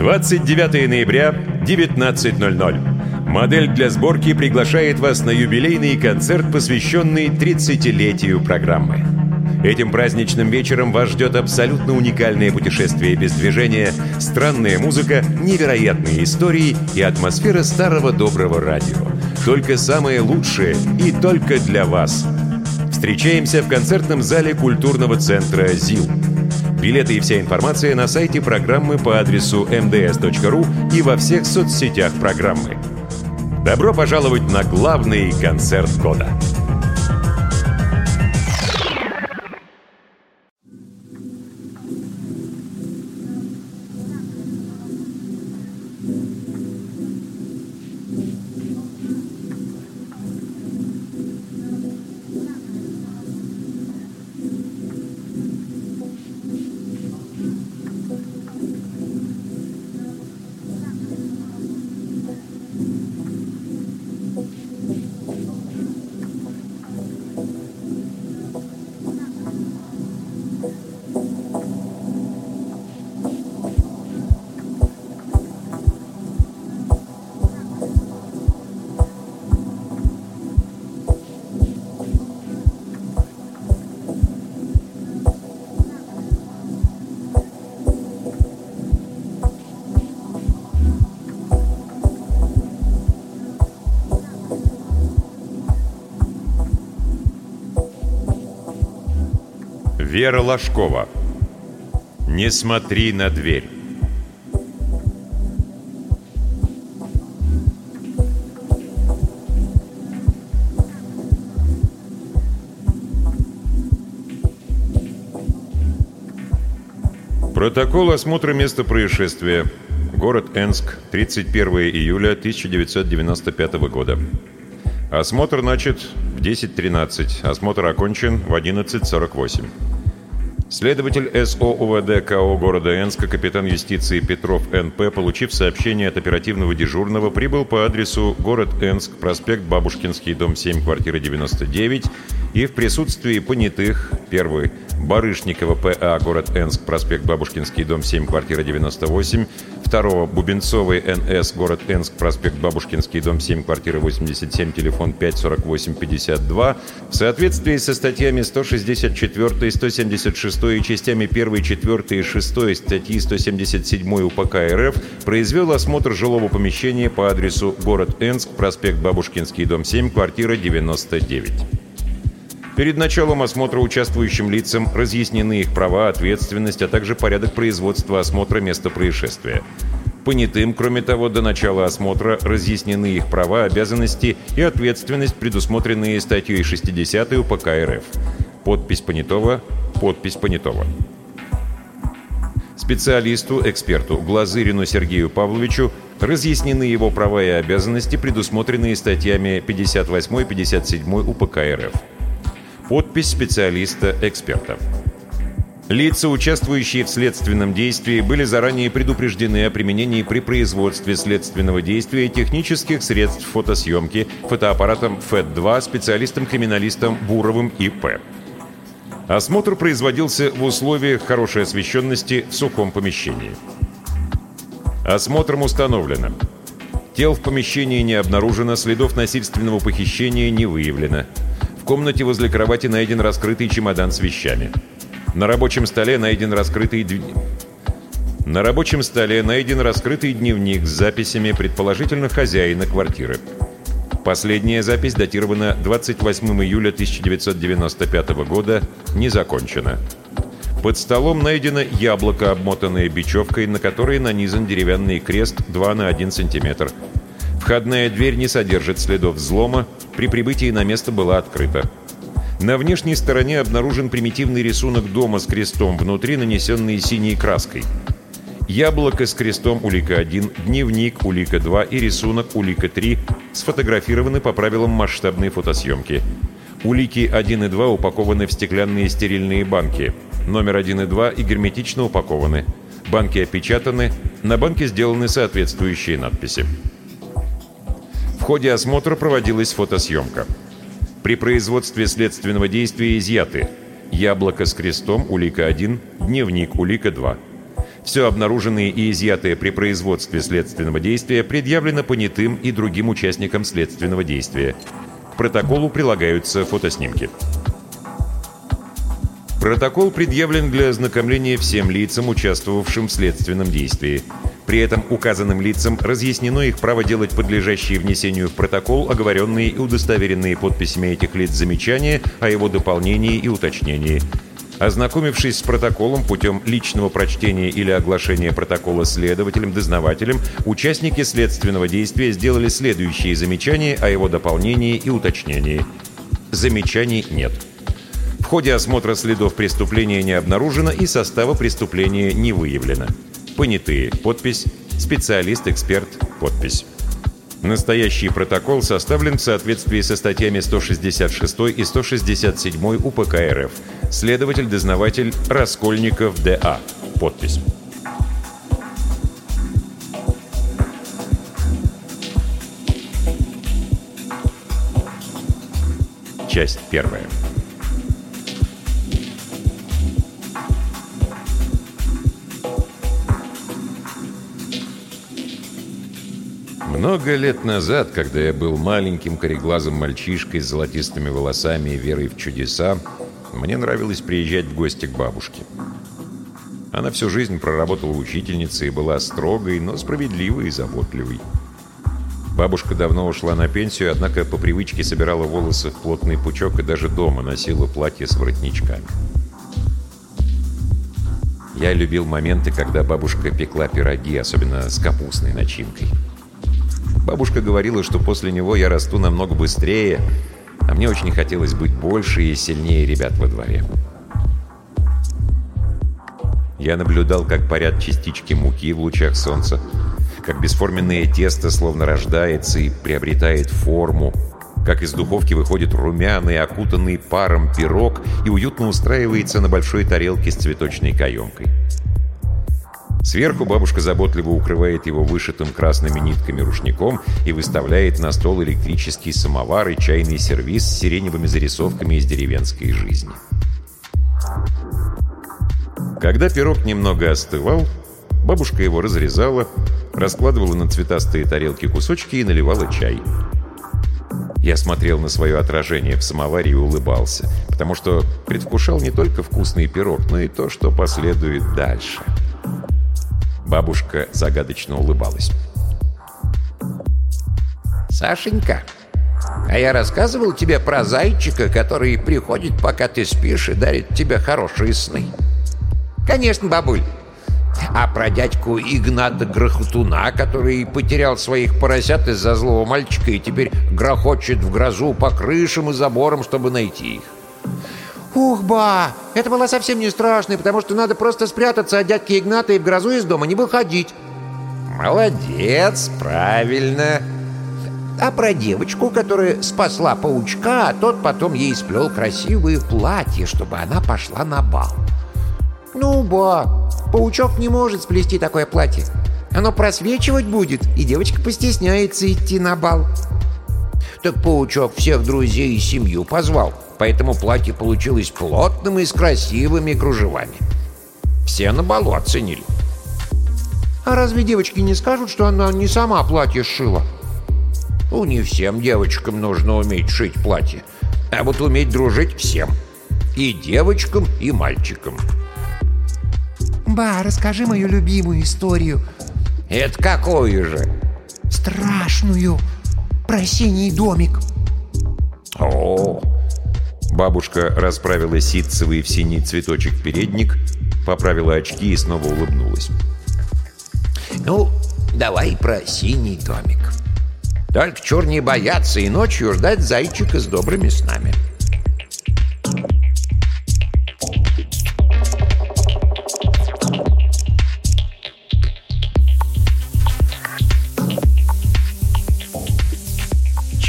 29 ноября, 19.00. Модель для сборки приглашает вас на юбилейный концерт, посвященный 30-летию программы. Этим праздничным вечером вас ждет абсолютно уникальное путешествие без движения, странная музыка, невероятные истории и атмосфера старого доброго радио. Только самое лучшее и только для вас. Встречаемся в концертном зале культурного центра ЗИЛ. Билеты и вся информация на сайте программы по адресу mds.ru и во всех соцсетях программы. Добро пожаловать на главный концерт года! Вера Ложкова Не смотри на дверь Протокол осмотра места происшествия. Город Энск, 31 июля 1995 года. Осмотр начат в 10.13. Осмотр окончен в 11.48. Следователь СО КО города Энска, капитан юстиции Петров НП, получив сообщение от оперативного дежурного, прибыл по адресу город Энск, проспект Бабушкинский, дом 7, квартира 99, и в присутствии понятых, первый, Барышникова ПА, город Энск, проспект Бабушкинский, дом 7, квартира 98, второго, Бубенцовой НС, город Энск, проспект Бабушкинский, дом 7, квартира 87, телефон 54852, в соответствии со статьями 164, 176 и частями 1, 4 и 6 статьи 177 УПК РФ произвел осмотр жилого помещения по адресу город Энск, проспект Бабушкинский, дом 7, квартира 99. Перед началом осмотра участвующим лицам разъяснены их права, ответственность, а также порядок производства осмотра места происшествия. Понятым, кроме того, до начала осмотра разъяснены их права, обязанности и ответственность, предусмотренные статьей 60 УПК РФ. Подпись понятого, подпись понятого. Специалисту, эксперту Глазырину Сергею Павловичу разъяснены его права и обязанности, предусмотренные статьями 58 и 57 УПК РФ. Подпись специалиста-эксперта. Лица, участвующие в следственном действии, были заранее предупреждены о применении при производстве следственного действия технических средств фотосъемки фотоаппаратом ФЭД-2 специалистом-криминалистом Буровым И.П. Осмотр производился в условиях хорошей освещенности в сухом помещении. Осмотром установлено. Тел в помещении не обнаружено, следов насильственного похищения не выявлено комнате возле кровати найден раскрытый чемодан с вещами. На рабочем столе найден раскрытый дневник. На рабочем столе найден раскрытый дневник с записями, предположительно, хозяина квартиры. Последняя запись датирована 28 июля 1995 года, не закончена. Под столом найдено яблоко, обмотанное бечевкой, на которой нанизан деревянный крест 2 на 1 сантиметр. Входная дверь не содержит следов взлома, при прибытии на место была открыта. На внешней стороне обнаружен примитивный рисунок дома с крестом, внутри нанесенный синей краской. Яблоко с крестом улика-1, дневник улика-2 и рисунок улика-3 сфотографированы по правилам масштабной фотосъемки. Улики 1 и 2 упакованы в стеклянные стерильные банки. Номер 1 и 2 и герметично упакованы. Банки опечатаны, на банке сделаны соответствующие надписи ходе осмотра проводилась фотосъемка. При производстве следственного действия изъяты яблоко с крестом, улика 1, дневник, улика 2. В Все обнаруженное и изъятое при производстве следственного действия предъявлено понятым и другим участникам следственного действия. К протоколу прилагаются фотоснимки. Протокол предъявлен для ознакомления всем лицам, участвовавшим в следственном действии. При этом указанным лицам разъяснено их право делать подлежащие внесению в протокол оговоренные и удостоверенные подписями этих лиц замечания о его дополнении и уточнении. Ознакомившись с протоколом путем личного прочтения или оглашения протокола следователем-дознавателем, участники следственного действия сделали следующие замечания о его дополнении и уточнении. Замечаний нет ходе осмотра следов преступления не обнаружено и состава преступления не выявлено. Понятые. Подпись. Специалист-эксперт. Подпись. Настоящий протокол составлен в соответствии со статьями 166 и 167 УПК РФ. Следователь-дознаватель Раскольников Д.А. Подпись. Часть первая. Много лет назад, когда я был маленьким кореглазым мальчишкой с золотистыми волосами и верой в чудеса, мне нравилось приезжать в гости к бабушке. Она всю жизнь проработала учительницей и была строгой, но справедливой и заботливой. Бабушка давно ушла на пенсию, однако по привычке собирала волосы в плотный пучок и даже дома носила платье с воротничками. Я любил моменты, когда бабушка пекла пироги, особенно с капустной начинкой. Бабушка говорила, что после него я расту намного быстрее, а мне очень хотелось быть больше и сильнее ребят во дворе. Я наблюдал, как парят частички муки в лучах солнца, как бесформенное тесто словно рождается и приобретает форму, как из духовки выходит румяный, окутанный паром пирог и уютно устраивается на большой тарелке с цветочной каемкой. Сверху бабушка заботливо укрывает его вышитым красными нитками рушником и выставляет на стол электрический самовар и чайный сервиз с сиреневыми зарисовками из деревенской жизни. Когда пирог немного остывал, бабушка его разрезала, раскладывала на цветастые тарелки кусочки и наливала чай. Я смотрел на свое отражение в самоваре и улыбался, потому что предвкушал не только вкусный пирог, но и то, что последует дальше. Бабушка загадочно улыбалась. «Сашенька, а я рассказывал тебе про зайчика, который приходит, пока ты спишь, и дарит тебе хорошие сны?» «Конечно, бабуль. А про дядьку Игната Грохотуна, который потерял своих поросят из-за злого мальчика и теперь грохочет в грозу по крышам и заборам, чтобы найти их?» «Ух, ба! Это было совсем не страшно, потому что надо просто спрятаться от дядьки Игната и в грозу из дома не выходить». «Молодец, правильно». А про девочку, которая спасла паучка, а тот потом ей сплел красивое платье, чтобы она пошла на бал. Ну, ба, паучок не может сплести такое платье. Оно просвечивать будет, и девочка постесняется идти на бал. Так паучок всех друзей и семью позвал поэтому платье получилось плотным и с красивыми кружевами. Все на балу оценили. А разве девочки не скажут, что она не сама платье сшила? Ну, не всем девочкам нужно уметь шить платье, а вот уметь дружить всем. И девочкам, и мальчикам. Ба, расскажи мою любимую историю. Это какую же? Страшную. Про синий домик. О, Бабушка расправила ситцевый в синий цветочек передник, поправила очки и снова улыбнулась. «Ну, давай про синий домик. Только чур не бояться и ночью ждать зайчика с добрыми снами».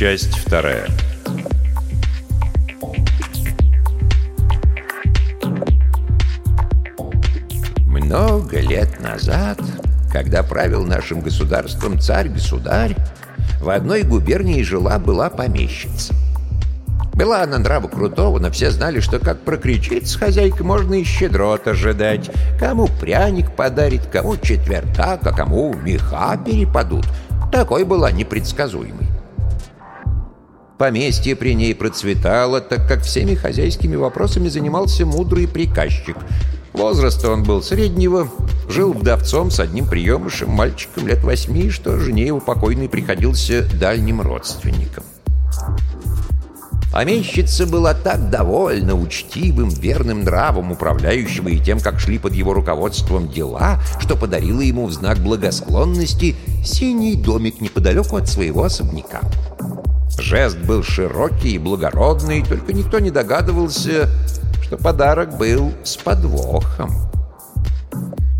Часть вторая. Много лет назад, когда правил нашим государством царь-государь, в одной губернии жила-была помещица. Была она нрава крутого, но все знали, что как прокричится хозяйка, можно и щедрот ожидать. Кому пряник подарит, кому четвертак, а кому меха перепадут. Такой была непредсказуемой. Поместье при ней процветало, так как всеми хозяйскими вопросами занимался мудрый приказчик. Возраста он был среднего, жил вдовцом с одним приемышем, мальчиком лет восьми, что жене его покойной приходился дальним родственником. Помещица была так довольна учтивым, верным нравом управляющего и тем, как шли под его руководством дела, что подарила ему в знак благосклонности синий домик неподалеку от своего особняка. Жест был широкий и благородный, только никто не догадывался, что подарок был с подвохом.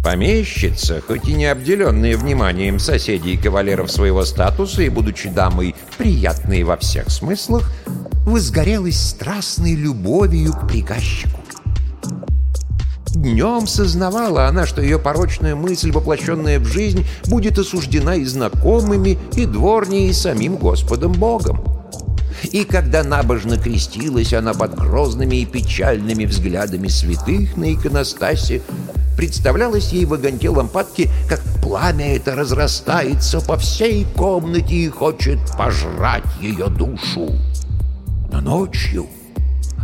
Помещица, хоть и не обделенная вниманием соседей и кавалеров своего статуса и будучи дамой приятной во всех смыслах, возгорелась страстной любовью к приказчику. Днем сознавала она, что ее порочная мысль, воплощенная в жизнь, будет осуждена и знакомыми, и дворней, и самим Господом Богом. И когда набожно крестилась она под грозными и печальными взглядами святых на иконостасе, представлялось ей в огоньке лампадки, как пламя это разрастается по всей комнате и хочет пожрать ее душу. Но ночью,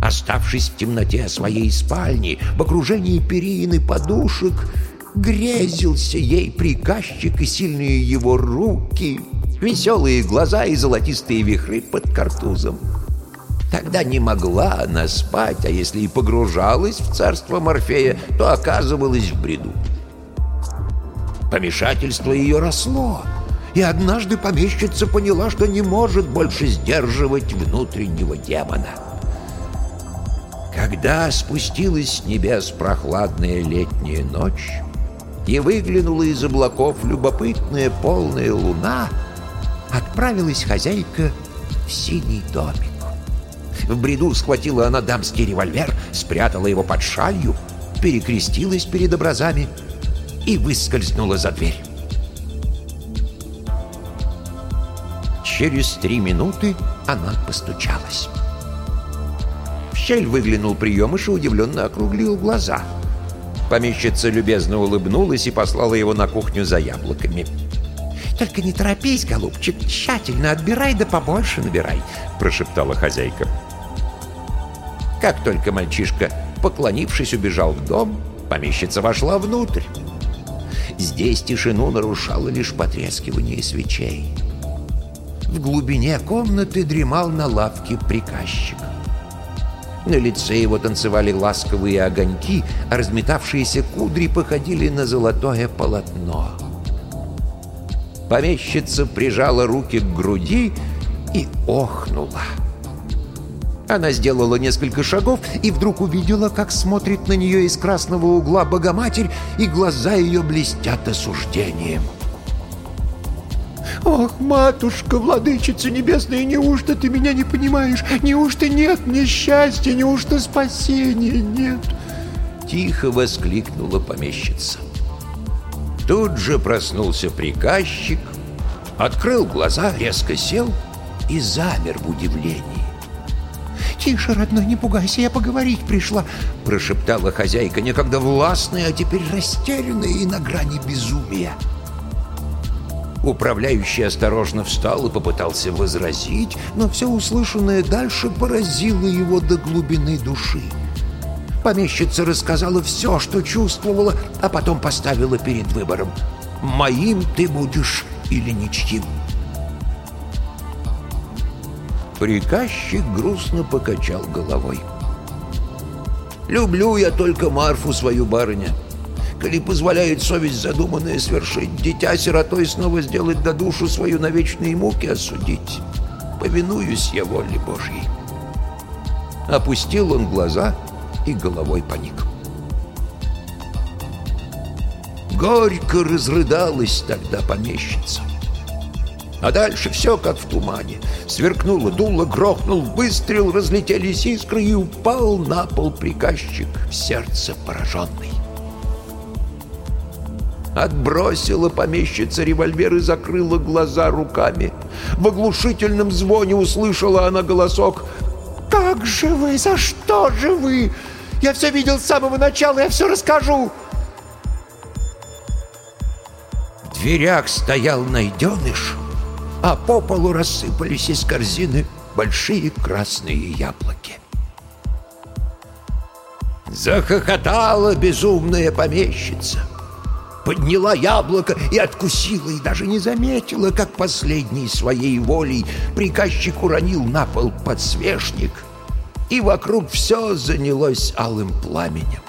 оставшись в темноте своей спальни, в окружении перин подушек, грезился ей приказчик и сильные его руки, веселые глаза и золотистые вихры под картузом. Тогда не могла она спать, а если и погружалась в царство Морфея, то оказывалась в бреду. Помешательство ее росло — и однажды помещица поняла, что не может больше сдерживать внутреннего демона. Когда спустилась с небес прохладная летняя ночь и выглянула из облаков любопытная полная луна, отправилась хозяйка в синий домик. В бреду схватила она дамский револьвер, спрятала его под шалью, перекрестилась перед образами и выскользнула за дверь. Через три минуты она постучалась. Щель выглянул приемыш и удивленно округлил глаза. Помещица любезно улыбнулась и послала его на кухню за яблоками. «Только не торопись, голубчик, тщательно отбирай да побольше набирай», — прошептала хозяйка. Как только мальчишка, поклонившись, убежал в дом, помещица вошла внутрь. Здесь тишину нарушало лишь потрескивание свечей. В глубине комнаты дремал на лавке приказчик. На лице его танцевали ласковые огоньки, а разметавшиеся кудри походили на золотое полотно. Помещица прижала руки к груди и охнула. Она сделала несколько шагов и вдруг увидела, как смотрит на нее из красного угла Богоматерь, и глаза ее блестят осуждением. — «Ох, матушка, владычица небесная, неужто ты меня не понимаешь? Неужто нет мне счастья? Неужто спасения нет?» Тихо воскликнула помещица. Тут же проснулся приказчик, открыл глаза, резко сел и замер в удивлении. «Тише, родной, не пугайся, я поговорить пришла», — прошептала хозяйка, некогда властная, а теперь растерянная и на грани безумия. Управляющий осторожно встал и попытался возразить, но все услышанное дальше поразило его до глубины души. Помещица рассказала все, что чувствовала, а потом поставила перед выбором. «Моим ты будешь или ничьим?» Приказчик грустно покачал головой. «Люблю я только Марфу, свою барыня коли позволяет совесть задуманное свершить, дитя сиротой снова сделать до душу свою на вечные муки осудить. Повинуюсь я воле Божьей. Опустил он глаза и головой поник. Горько разрыдалась тогда помещица. А дальше все как в тумане. Сверкнуло, дуло, грохнул выстрел, разлетелись искры и упал на пол приказчик сердце пораженный. Отбросила помещица револьвер и закрыла глаза руками. В оглушительном звоне услышала она голосок как же вы? За что же вы? Я все видел с самого начала, я все расскажу!» В дверях стоял найденыш, а по полу рассыпались из корзины большие красные яблоки. Захохотала безумная помещица. Подняла яблоко и откусила, и даже не заметила, как последней своей волей приказчик уронил на пол подсвечник, и вокруг все занялось алым пламенем.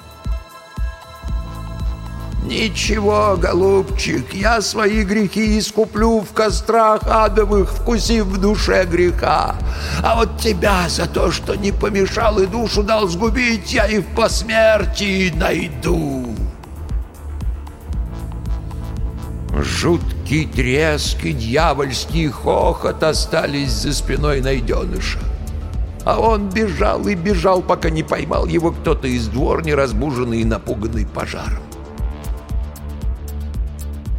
«Ничего, голубчик, я свои грехи искуплю в кострах адовых, вкусив в душе греха. А вот тебя за то, что не помешал и душу дал сгубить, я и в посмертии найду». Жуткий треск и дьявольский хохот остались за спиной найденыша. А он бежал и бежал, пока не поймал его кто-то из дворни, разбуженный и напуганный пожаром.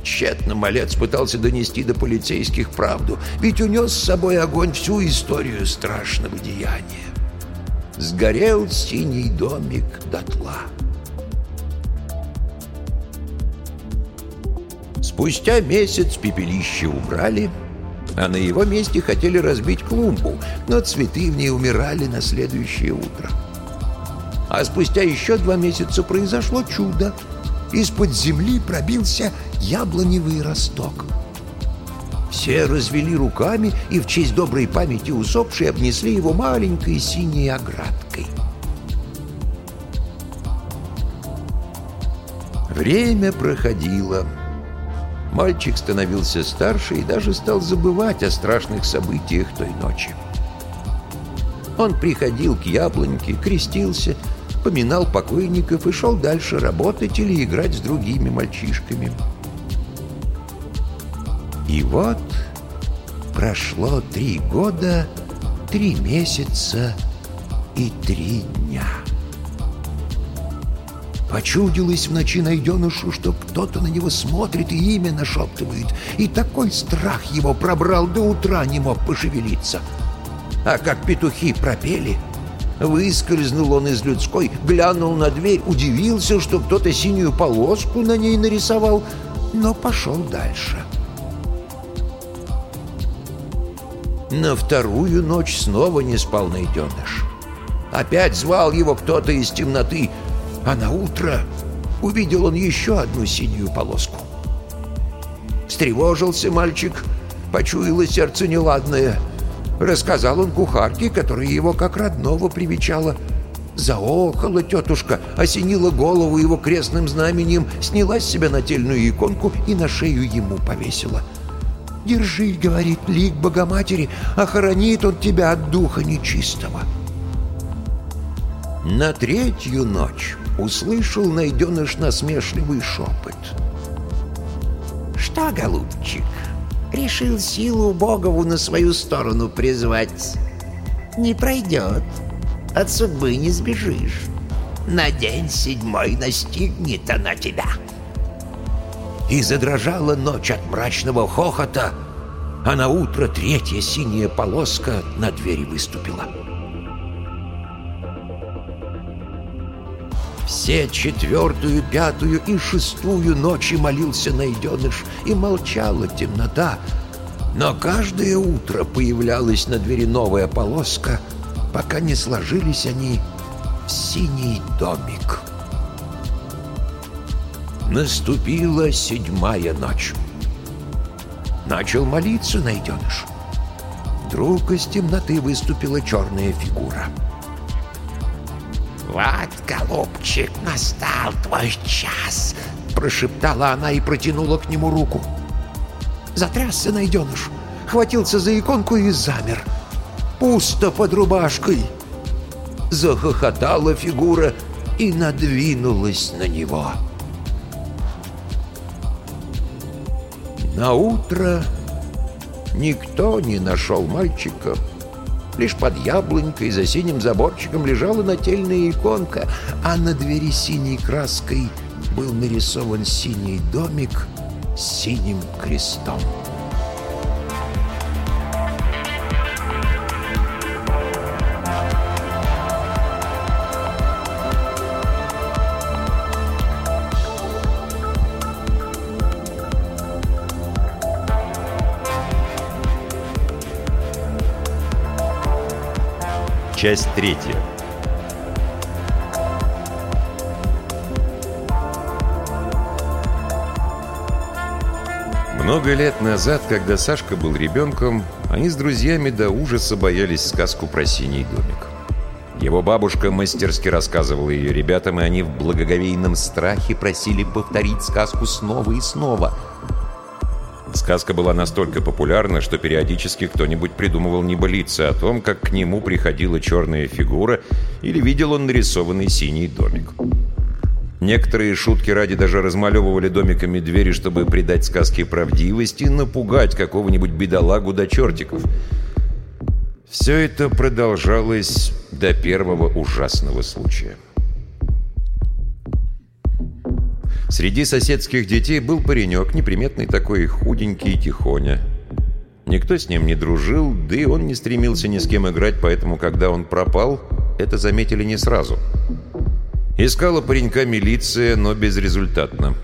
Тщетно малец пытался донести до полицейских правду, ведь унес с собой огонь всю историю страшного деяния. Сгорел синий домик дотла. Спустя месяц пепелище убрали, а на его месте хотели разбить клумбу, но цветы в ней умирали на следующее утро. А спустя еще два месяца произошло чудо — из-под земли пробился яблоневый росток. Все развели руками и в честь доброй памяти усопшей обнесли его маленькой синей оградкой. Время проходило. Мальчик становился старше и даже стал забывать о страшных событиях той ночи. Он приходил к яблоньке, крестился поминал покойников и шел дальше работать или играть с другими мальчишками. И вот прошло три года, три месяца и три дня. Почудилось в ночи найденышу, что кто-то на него смотрит и имя нашептывает, и такой страх его пробрал, до утра не мог пошевелиться. А как петухи пропели — Выскользнул он из людской, глянул на дверь, удивился, что кто-то синюю полоску на ней нарисовал, но пошел дальше. На вторую ночь снова не спал найденыш. Опять звал его кто-то из темноты, а на утро увидел он еще одну синюю полоску. Встревожился мальчик, почуяло сердце неладное — Рассказал он кухарке, которая его как родного привечала. Заохала тетушка, осенила голову его крестным знаменем, сняла с себя нательную иконку и на шею ему повесила. «Держи, — говорит, — лик Богоматери, охранит он тебя от духа нечистого». На третью ночь услышал найденыш насмешливый шепот. «Что, голубчик, решил силу Богову на свою сторону призвать. Не пройдет, от судьбы не сбежишь. На день седьмой настигнет она тебя. И задрожала ночь от мрачного хохота, а на утро третья синяя полоска на двери выступила. Все четвертую, пятую и шестую ночи молился найденыш, и молчала темнота. Но каждое утро появлялась на двери новая полоска, пока не сложились они в синий домик. Наступила седьмая ночь. Начал молиться найденыш. Вдруг из темноты выступила черная фигура — «Вот, голубчик, настал твой час!» Прошептала она и протянула к нему руку. Затрясся найденыш, хватился за иконку и замер. Пусто под рубашкой. Захохотала фигура и надвинулась на него. На утро никто не нашел мальчика, Лишь под яблонькой за синим заборчиком лежала нательная иконка, а на двери синей краской был нарисован синий домик с синим крестом. Часть третья. Много лет назад, когда Сашка был ребенком, они с друзьями до ужаса боялись сказку про синий домик. Его бабушка мастерски рассказывала ее ребятам, и они в благоговейном страхе просили повторить сказку снова и снова. Сказка была настолько популярна, что периодически кто-нибудь придумывал небылицы о том, как к нему приходила черная фигура или видел он нарисованный синий домик. Некоторые шутки ради даже размалевывали домиками двери, чтобы придать сказке правдивости и напугать какого-нибудь бедолагу до чертиков. Все это продолжалось до первого ужасного случая. Среди соседских детей был паренек, неприметный такой, худенький и тихоня. Никто с ним не дружил, да и он не стремился ни с кем играть, поэтому, когда он пропал, это заметили не сразу – Искала паренька милиция, но безрезультатно.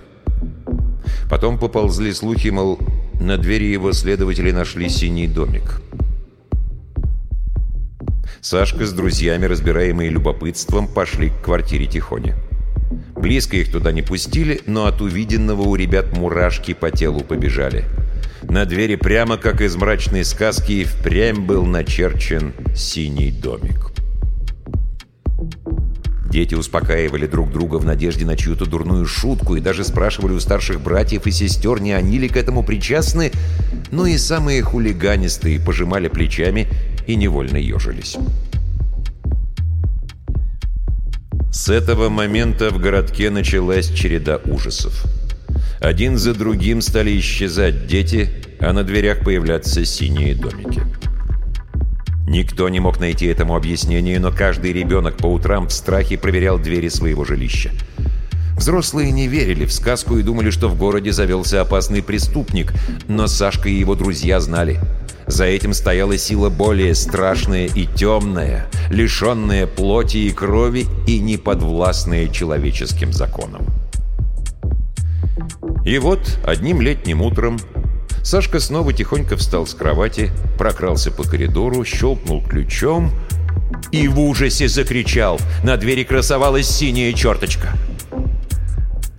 Потом поползли слухи, мол, на двери его следователи нашли синий домик. Сашка с друзьями, разбираемые любопытством, пошли к квартире Тихони. Близко их туда не пустили, но от увиденного у ребят мурашки по телу побежали. На двери прямо как из мрачной сказки впрямь был начерчен синий домик. Дети успокаивали друг друга в надежде на чью-то дурную шутку и даже спрашивали у старших братьев и сестер, не они ли к этому причастны, но и самые хулиганистые пожимали плечами и невольно ежились. С этого момента в городке началась череда ужасов. Один за другим стали исчезать дети, а на дверях появляться синие домики. Никто не мог найти этому объяснение, но каждый ребенок по утрам в страхе проверял двери своего жилища. Взрослые не верили в сказку и думали, что в городе завелся опасный преступник, но Сашка и его друзья знали. За этим стояла сила более страшная и темная, лишенная плоти и крови и неподвластная человеческим законам. И вот одним летним утром Сашка снова тихонько встал с кровати, прокрался по коридору, щелкнул ключом и в ужасе закричал. На двери красовалась синяя черточка.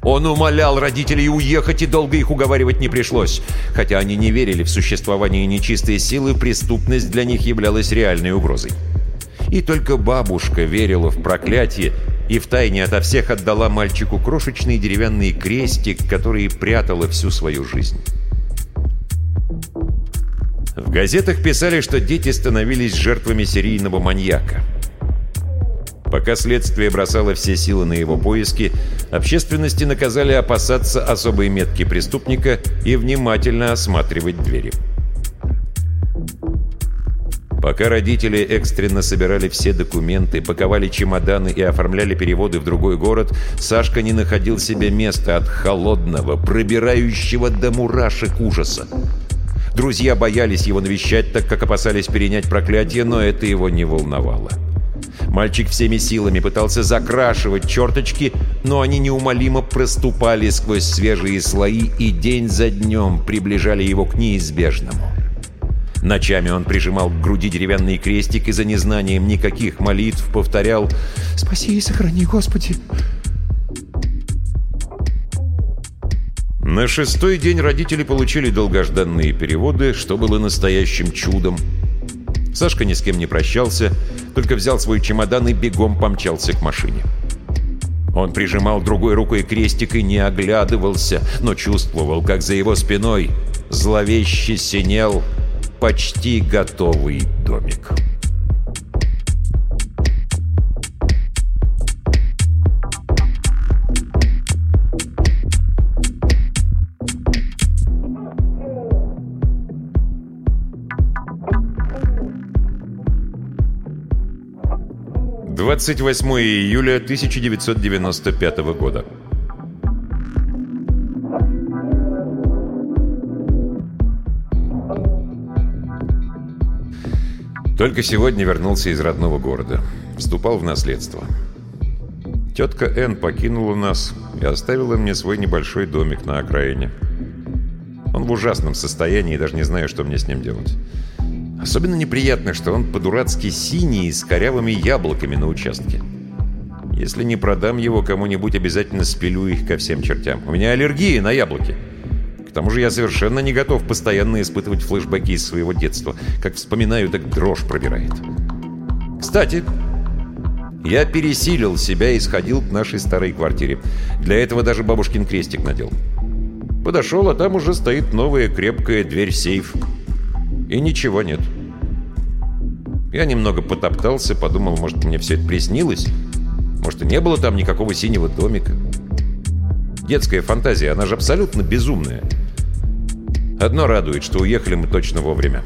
Он умолял родителей уехать, и долго их уговаривать не пришлось. Хотя они не верили в существование нечистой силы, преступность для них являлась реальной угрозой. И только бабушка верила в проклятие и втайне ото всех отдала мальчику крошечный деревянный крестик, который прятала всю свою жизнь. В газетах писали, что дети становились жертвами серийного маньяка. Пока следствие бросало все силы на его поиски, общественности наказали опасаться особой метки преступника и внимательно осматривать двери. Пока родители экстренно собирали все документы, паковали чемоданы и оформляли переводы в другой город, Сашка не находил себе места от холодного, пробирающего до мурашек ужаса. Друзья боялись его навещать, так как опасались перенять проклятие, но это его не волновало. Мальчик всеми силами пытался закрашивать черточки, но они неумолимо проступали сквозь свежие слои и день за днем приближали его к неизбежному. Ночами он прижимал к груди деревянный крестик и за незнанием никаких молитв повторял «Спаси и сохрани, Господи!» На шестой день родители получили долгожданные переводы, что было настоящим чудом. Сашка ни с кем не прощался, только взял свой чемодан и бегом помчался к машине. Он прижимал другой рукой крестик и не оглядывался, но чувствовал, как за его спиной зловеще синел почти готовый домик. 28 июля 1995 года. Только сегодня вернулся из родного города. Вступал в наследство. Тетка Н покинула нас и оставила мне свой небольшой домик на окраине. Он в ужасном состоянии, даже не знаю, что мне с ним делать. Особенно неприятно, что он по-дурацки синий с корявыми яблоками на участке. Если не продам его кому-нибудь, обязательно спилю их ко всем чертям. У меня аллергия на яблоки. К тому же я совершенно не готов постоянно испытывать флешбеки из своего детства. Как вспоминаю, так дрожь пробирает. Кстати, я пересилил себя и сходил к нашей старой квартире. Для этого даже бабушкин крестик надел. Подошел, а там уже стоит новая крепкая дверь-сейф. И ничего нет. Я немного потоптался, подумал, может, мне все это приснилось. Может, и не было там никакого синего домика. Детская фантазия, она же абсолютно безумная. Одно радует, что уехали мы точно вовремя.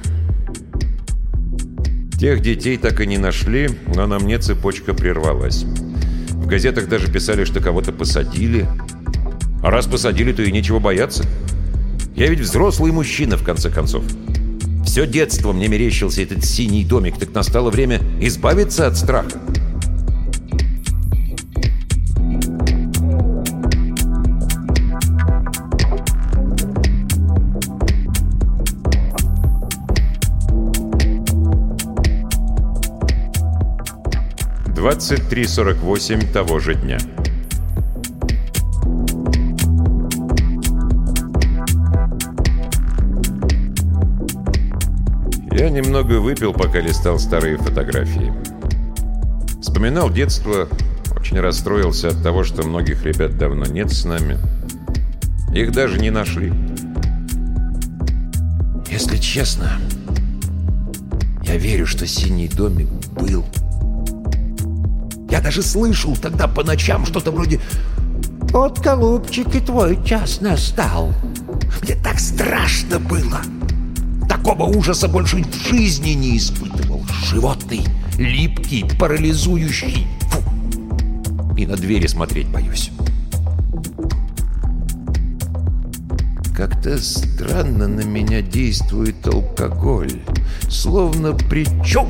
Тех детей так и не нашли, но на мне цепочка прервалась. В газетах даже писали, что кого-то посадили. А раз посадили, то и нечего бояться. Я ведь взрослый мужчина, в конце концов. Все детство мне мерещился этот синий домик, так настало время избавиться от страха. Двадцать три сорок восемь того же дня. Я немного выпил, пока листал старые фотографии. Вспоминал детство, очень расстроился от того, что многих ребят давно нет с нами. Их даже не нашли. Если честно, я верю, что синий домик был. Я даже слышал тогда по ночам что-то вроде «Вот, голубчик, и твой час настал». Мне так страшно было. Такого ужаса больше в жизни не испытывал. Животный, липкий, парализующий. Фу. И на двери смотреть боюсь. Как-то странно на меня действует алкоголь. Словно причем